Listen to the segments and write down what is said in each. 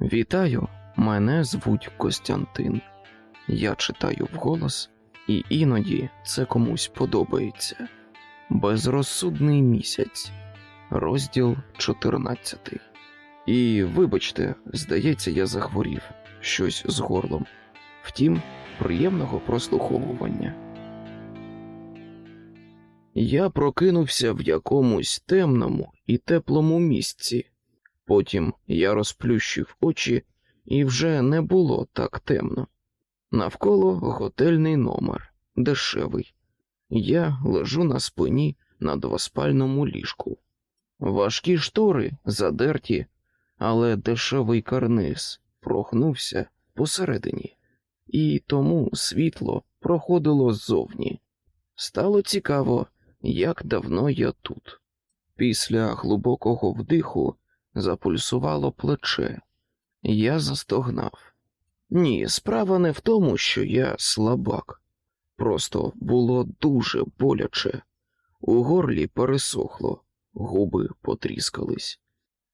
Вітаю, мене звуть Костянтин. Я читаю вголос, і іноді це комусь подобається. Безрозсудний місяць, розділ 14. І вибачте, здається, я захворів щось з горлом. Втім, приємного прослуховування. Я прокинувся в якомусь темному і теплому місці. Потім я розплющив очі, і вже не було так темно. Навколо готельний номер, дешевий. Я лежу на спині на двоспальному ліжку. Важкі штори задерті, але дешевий карниз прохнувся посередині, і тому світло проходило ззовні. Стало цікаво, як давно я тут. Після глибокого вдиху запульсувало плече. Я застогнав. Ні, справа не в тому, що я слабак. Просто було дуже боляче. У горлі пересохло, губи потріскались.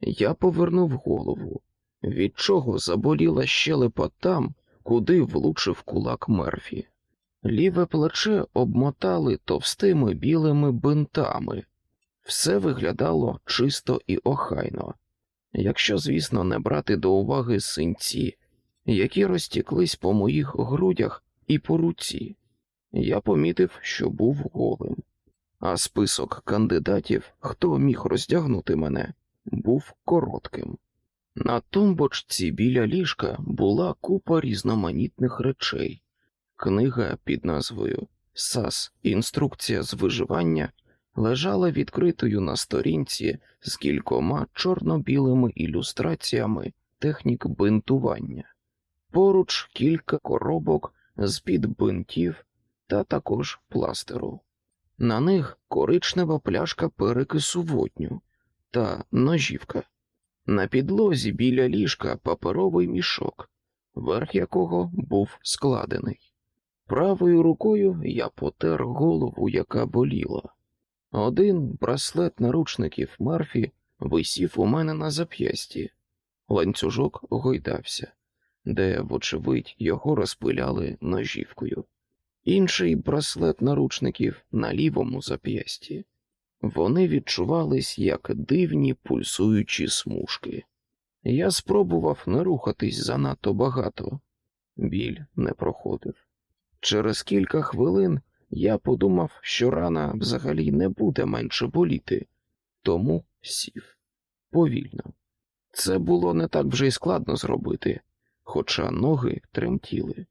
Я повернув голову, від чого заболіла щелепа там, куди влучив кулак Мерфі. Ліве плече обмотали товстими білими бинтами. Все виглядало чисто і охайно, якщо, звісно, не брати до уваги синці, які розтіклись по моїх грудях і по руці. Я помітив, що був голим, а список кандидатів, хто міг роздягнути мене, був коротким. На тумбочці біля ліжка була купа різноманітних речей. Книга під назвою САС Інструкція з виживання лежала відкритою на сторінці з кількома чорно-білими ілюстраціями технік бинтування, поруч кілька коробок з під бинтів та також пластеру. На них коричнева пляшка перекису водню та ножівка. На підлозі біля ліжка паперовий мішок, верх якого був складений. Правою рукою я потер голову, яка боліла. Один браслет наручників Марфі висів у мене на зап'ясті, ланцюжок гойдався, де, вочевидь, його розпиляли ножівкою. Інший браслет наручників на лівому зап'ясті. Вони відчувались як дивні пульсуючі смужки. Я спробував не рухатись занадто багато, біль не проходив. Через кілька хвилин я подумав, що рана взагалі не буде менше боліти, тому сів повільно. Це було не так вже й складно зробити, хоча ноги тремтіли.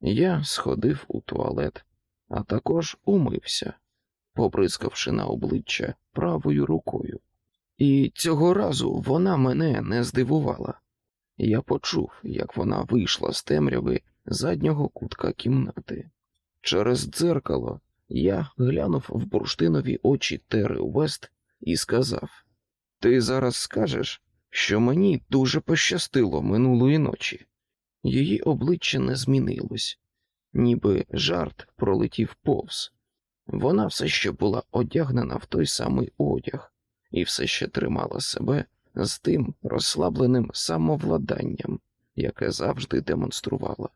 Я сходив у туалет, а також умився, побризкавши на обличчя правою рукою. І цього разу вона мене не здивувала. Я почув, як вона вийшла з темряви заднього кутка кімнати. Через дзеркало я глянув в бурштинові очі Тери Вест і сказав: Ти зараз скажеш, що мені дуже пощастило минулої ночі. Її обличчя не змінилось, ніби жарт пролетів повз. Вона все ще була одягнена в той самий одяг і все ще тримала себе з тим розслабленим самовладанням, яке завжди демонструвала.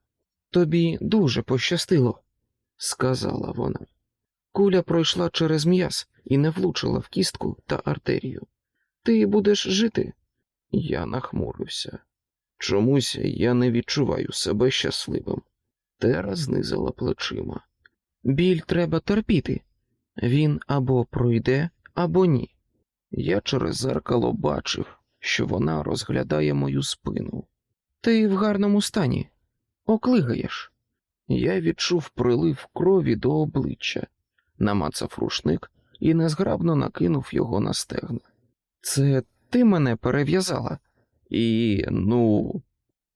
Тобі дуже пощастило, сказала вона. Куля пройшла через м'яз і не влучила в кістку та артерію. Ти будеш жити? Я нахмурився. Чомусь я не відчуваю себе щасливим. Тера знизила плечима. Біль треба терпіти. Він або пройде, або ні. Я через зеркало бачив, що вона розглядає мою спину. Ти в гарному стані, оклигаєш. Я відчув прилив крові до обличчя, намацав рушник і незграбно накинув його на стегна. Це ти мене перев'язала? І, ну,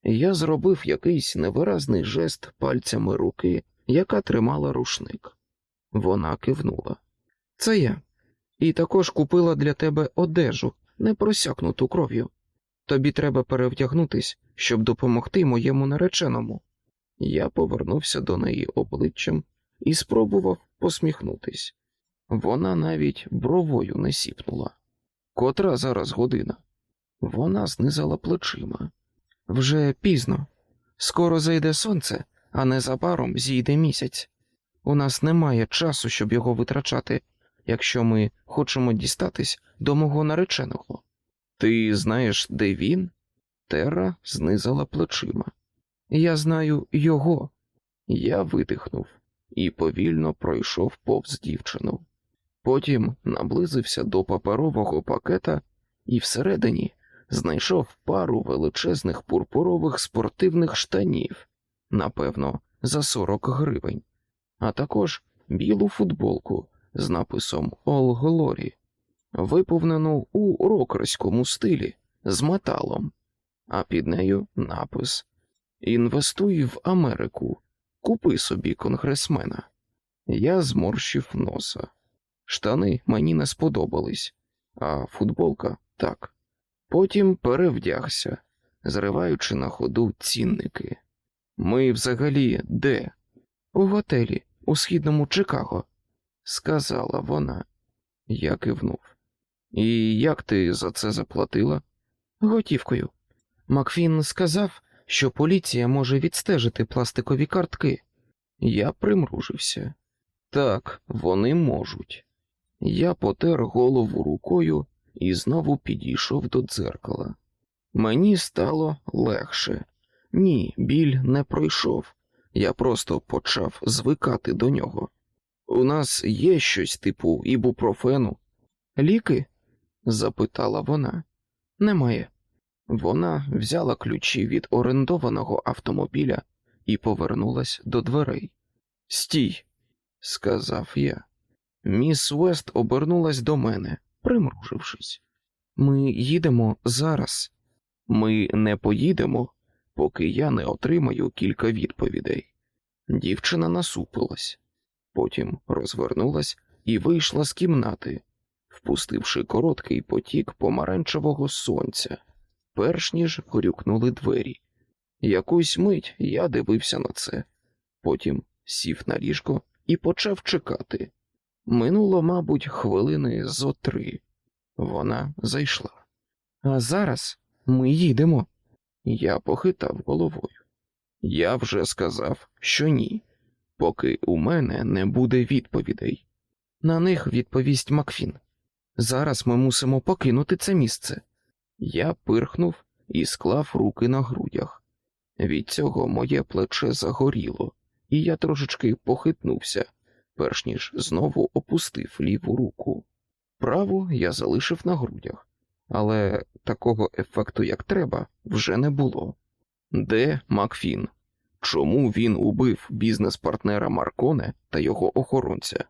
я зробив якийсь невиразний жест пальцями руки, яка тримала рушник. Вона кивнула. Це я. І також купила для тебе одежу, не просякнуту кров'ю. Тобі треба перевдягнутись, щоб допомогти моєму нареченому. Я повернувся до неї обличчям і спробував посміхнутись. Вона навіть бровою не сіпнула. Котра зараз година? Вона знизала плечима. Вже пізно. Скоро зайде сонце, а незабаром зійде місяць. У нас немає часу, щоб його витрачати, якщо ми хочемо дістатись до мого нареченого. Ти знаєш, де він? Терра знизала плечима. Я знаю його. Я видихнув і повільно пройшов повз дівчину. Потім наблизився до паперового пакета і всередині знайшов пару величезних пурпурових спортивних штанів, напевно, за 40 гривень, а також білу футболку з написом All Glory, виповнену у рокерському стилі з металом, а під нею напис Інвестуй в Америку, купи собі конгресмена. Я зморщив носа. Штани мені не сподобались, а футболка так. Потім перевдягся, зриваючи на ходу цінники. Ми взагалі де? У готелі, у східному Чикаго, сказала вона. Я кивнув. І як ти за це заплатила? Готівкою. Макфін сказав, що поліція може відстежити пластикові картки. Я примружився. Так, вони можуть. Я потер голову рукою і знову підійшов до дзеркала. Мені стало легше. Ні, біль не пройшов. Я просто почав звикати до нього. У нас є щось типу ібупрофену. Ліки? запитала вона. Немає. Вона взяла ключі від орендованого автомобіля і повернулась до дверей. Стій, сказав я. Міс Вест обернулась до мене, примружившись. Ми їдемо зараз. Ми не поїдемо, поки я не отримаю кілька відповідей. Дівчина насупилась, потім розвернулась і вийшла з кімнати, впустивши короткий потік помаранчевого сонця, перш ніж горюкнули двері. Якусь мить я дивився на це, потім сів на ліжко і почав чекати. Минуло, мабуть, хвилини зо три. Вона зайшла. А зараз ми їдемо. Я похитав головою. Я вже сказав, що ні, поки у мене не буде відповідей. На них відповість Макфін. Зараз ми мусимо покинути це місце. Я пирхнув і склав руки на грудях. Від цього моє плече загоріло, і я трошечки похитнувся, перш ніж знову опустив ліву руку. Праву я залишив на грудях, але такого ефекту, як треба, вже не було. Де Макфін? Чому він убив бізнес-партнера Марконе та його охоронця?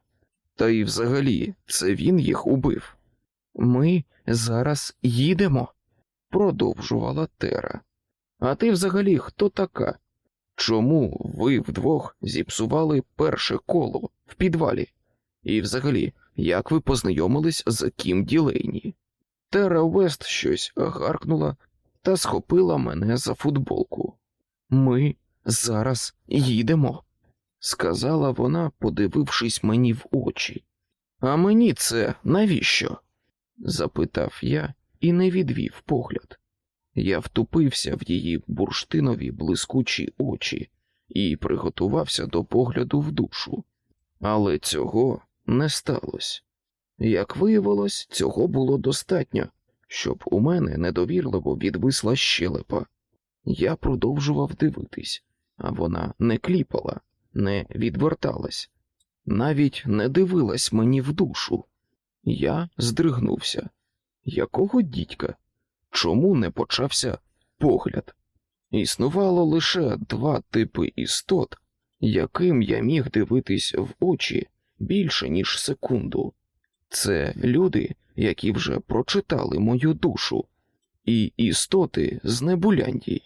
Та й взагалі це він їх убив. Ми зараз їдемо, продовжувала Тера. А ти взагалі хто така? Чому ви вдвох зіпсували перше коло в підвалі? І взагалі, як ви познайомились з Кім Ділейні? Тера Вест щось гаркнула та схопила мене за футболку. Ми зараз їдемо, сказала вона, подивившись мені в очі. А мені це навіщо? запитав я і не відвів погляд. Я втупився в її бурштинові блискучі очі і приготувався до погляду в душу, але цього не сталося. Як виявилось, цього було достатньо, щоб у мене недовірливо відвисла щелепа. Я продовжував дивитись, а вона не кліпала, не відверталась, навіть не дивилась мені в душу. Я здригнувся. Якого дідька? Чому не почався погляд? Існувало лише два типи істот, яким я міг дивитись в очі більше, ніж секунду. Це люди, які вже прочитали мою душу, і істоти з Небуляндії.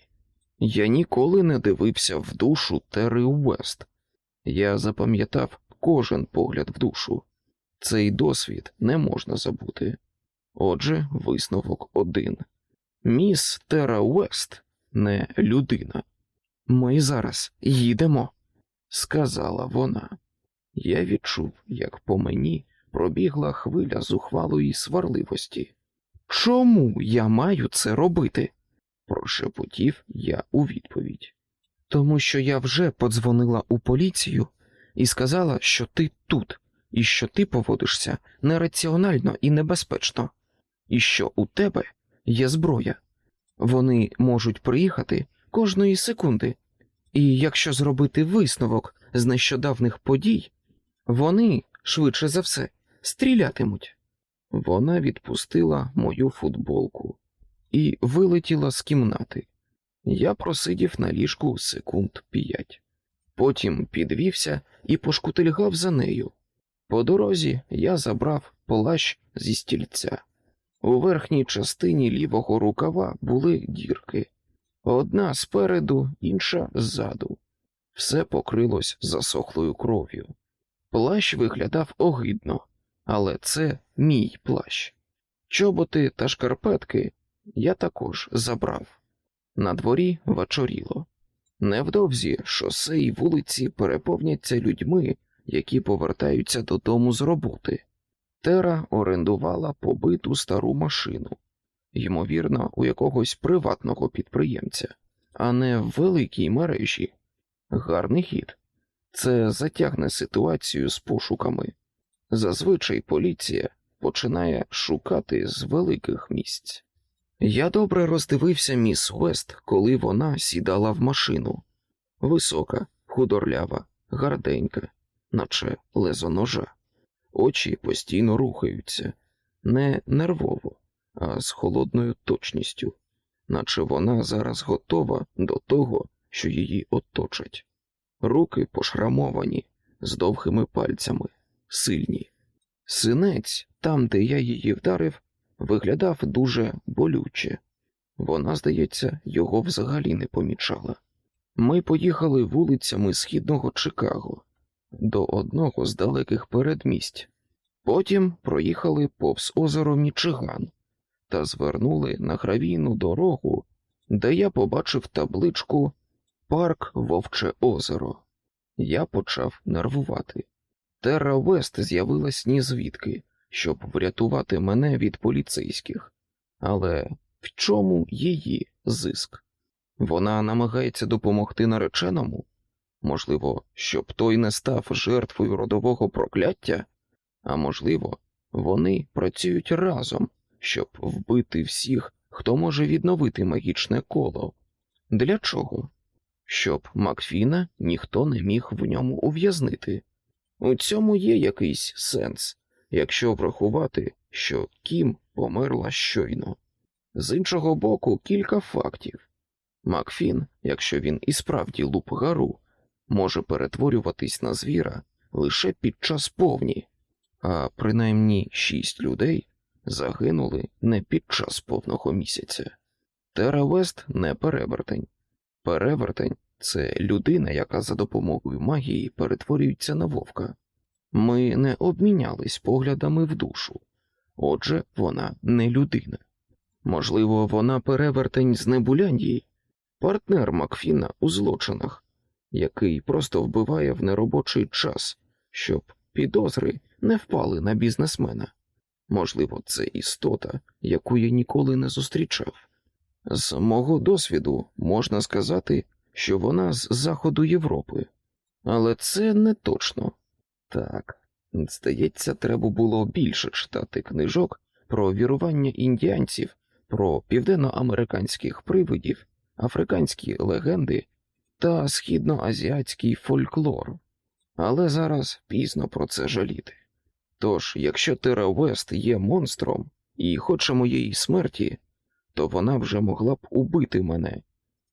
Я ніколи не дивився в душу Тери Уест. Я запам'ятав кожен погляд в душу. Цей досвід не можна забути. Отже, висновок один. Міс Тера Уест не людина. Ми зараз їдемо, сказала вона. Я відчув, як по мені пробігла хвиля зухвалої сварливості. Чому я маю це робити? прошепотів я у відповідь. Тому що я вже подзвонила у поліцію і сказала, що ти тут, і що ти поводишся нераціонально і небезпечно, і що у тебе є зброя. Вони можуть приїхати кожної секунди, і якщо зробити висновок з нещодавних подій, вони, швидше за все, стрілятимуть. Вона відпустила мою футболку і вилетіла з кімнати. Я просидів на ліжку секунд п'ять. Потім підвівся і пошкутильгав за нею. По дорозі я забрав плащ зі стільця. У верхній частині лівого рукава були дірки, одна спереду, інша ззаду. Все покрилось засохлою кров'ю. Плащ виглядав огидно, але це мій плащ. Чоботи та шкарпетки я також забрав. На дворі вечоріло. Невдовзі шосе і вулиці переповняться людьми, які повертаються додому з роботи. Тера орендувала побиту стару машину, ймовірно, у якогось приватного підприємця, а не в великій мережі. Гарний хід. Це затягне ситуацію з пошуками. Зазвичай поліція починає шукати з великих місць. Я добре роздивився міс Уест, коли вона сідала в машину. Висока, худорлява, гарденька, наче лезо ножа. Очі постійно рухаються, не нервово, а з холодною точністю, наче вона зараз готова до того, що її оточать. Руки пошрамовані, з довгими пальцями, сильні. Синець, там, де я її вдарив, виглядав дуже болюче. Вона, здається, його взагалі не помічала. Ми поїхали вулицями східного Чикаго до одного з далеких передмість. Потім проїхали повз озеро Мічиган та звернули на гравійну дорогу, де я побачив табличку Парк Вовче Озеро. Я почав нервувати. Терра Вест з'явилась ні звідки, щоб врятувати мене від поліцейських. Але в чому її зиск? Вона намагається допомогти нареченому? Можливо, щоб той не став жертвою родового прокляття, а можливо, вони працюють разом, щоб вбити всіх, хто може відновити магічне коло. Для чого? Щоб Макфіна ніхто не міг в ньому ув'язнити. У цьому є якийсь сенс, якщо врахувати, що Кім померла щойно. З іншого боку, кілька фактів. Макфін, якщо він і справді луп гару, може перетворюватись на звіра лише під час повні, а принаймні шість людей загинули не під час повного місяця. Тера Вест не перевертень. Перевертень це людина, яка за допомогою магії перетворюється на вовка. Ми не обмінялись поглядами в душу, отже, вона не людина. Можливо, вона перевертень з Небуляндії, партнер Макфіна у злочинах, який просто вбиває в неробочий час, щоб підозри не впали на бізнесмена. Можливо, це істота, яку я ніколи не зустрічав. З мого досвіду можна сказати, що вона з заходу Європи, але це не точно. Так, здається, треба було більше читати книжок про вірування індіанців, про південноамериканських привидів, африканські легенди та східноазіатський фольклор. Але зараз пізно про це жаліти. Тож, якщо Тера Вест є монстром і хоче моєї смерті, то вона вже могла б убити мене,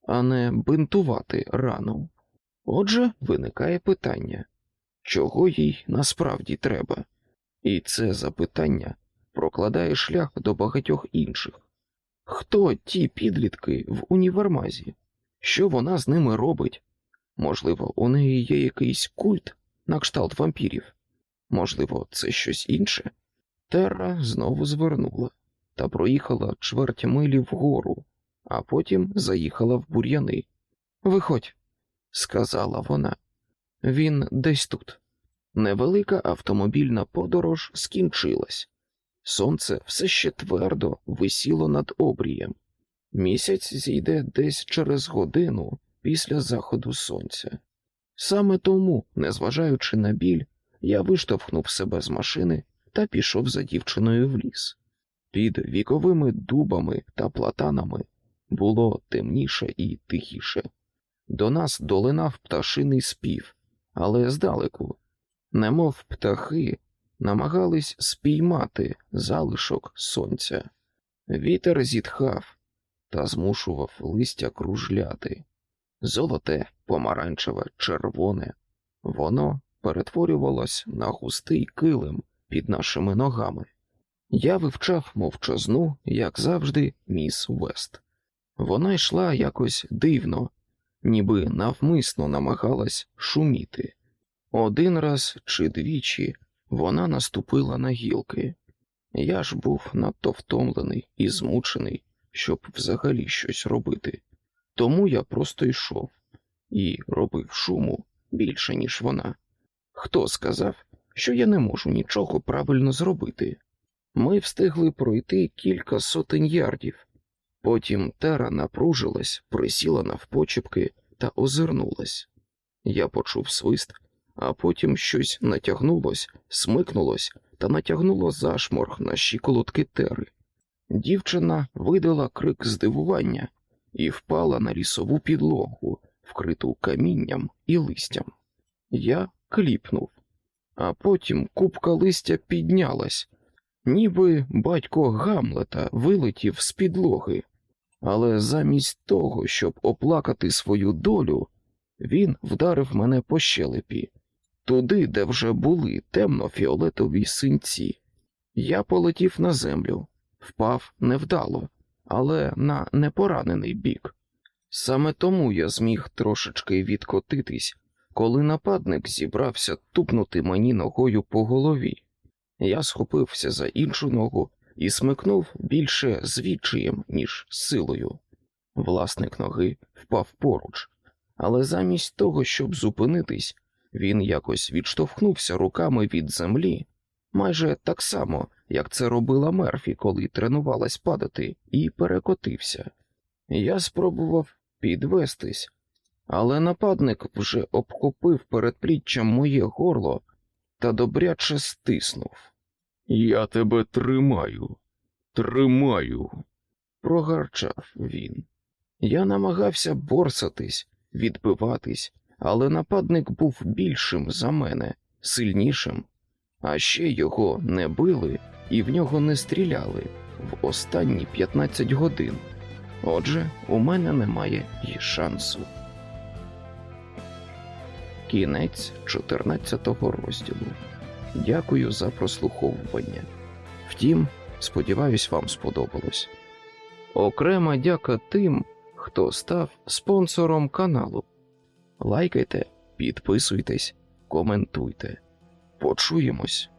а не бинтувати рану. Отже, виникає питання чого їй насправді треба, і це запитання прокладає шлях до багатьох інших. Хто ті підлітки в універмазі? Що вона з ними робить? Можливо, у неї є якийсь культ на кшталт вампірів, можливо, це щось інше. Терра знову звернула та проїхала чверть милі вгору, а потім заїхала в бур'яни. Виходь, сказала вона. Він десь тут. Невелика автомобільна подорож скінчилась. Сонце все ще твердо висіло над обрієм. Місяць зійде десь через годину після заходу сонця. Саме тому, незважаючи на біль, я виштовхнув себе з машини та пішов за дівчиною в ліс. Під віковими дубами та платанами було темніше і тихіше. До нас долинав пташиний спів, але здалеку, немов птахи, намагались спіймати залишок сонця. Вітер зітхав та змушував листя кружляти. Золоте, помаранчеве, червоне, воно перетворювалось на густий килим під нашими ногами. Я вивчав мовчазну, як завжди, міс Вест. Вона йшла якось дивно, ніби навмисно намагалась шуміти. Один раз чи двічі вона наступила на гілки. Я ж був надто втомлений і змучений, щоб взагалі щось робити. Тому я просто йшов і робив шуму більше, ніж вона. Хто сказав, що я не можу нічого правильно зробити? Ми встигли пройти кілька сотень ярдів. Потім Тера напружилась, присіла навпочепки та озирнулась. Я почув свист, а потім щось натягнулось, смикнулось та натягнуло зашморг на щиколотки Тери. Дівчина видала крик здивування і впала на лісову підлогу, вкриту камінням і листям. Я кліпнув, а потім купка листя піднялась, ніби батько Гамлета вилетів з підлоги, але замість того, щоб оплакати свою долю, він вдарив мене по щелепі, туди, де вже були темно-фіолетові синці. Я полетів на землю, впав невдало, але на непоранений бік. Саме тому я зміг трошечки відкотитись, коли нападник зібрався тупнути мені ногою по голові. Я схопився за іншу ногу і смикнув більше звідчиєм, ніж силою. Власник ноги впав поруч, але замість того, щоб зупинитись, він якось відштовхнувся руками від землі, майже так само, як це робила Мерфі, коли тренувалась падати, і перекотився. Я спробував підвестись, але нападник вже обхопив передпліччям моє горло та добряче стиснув. Я тебе тримаю, тримаю, прогарчав він. Я намагався борсатись, відбиватись, але нападник був більшим за мене, сильнішим, а ще його не били і в нього не стріляли в останні 15 годин. Отже, у мене немає і шансу. Кінець 14 розділу. Дякую за прослуховування. Втім, сподіваюсь, вам сподобалось. Окрема дяка тим, хто став спонсором каналу. Лайкайте, підписуйтесь, коментуйте. Почуємось.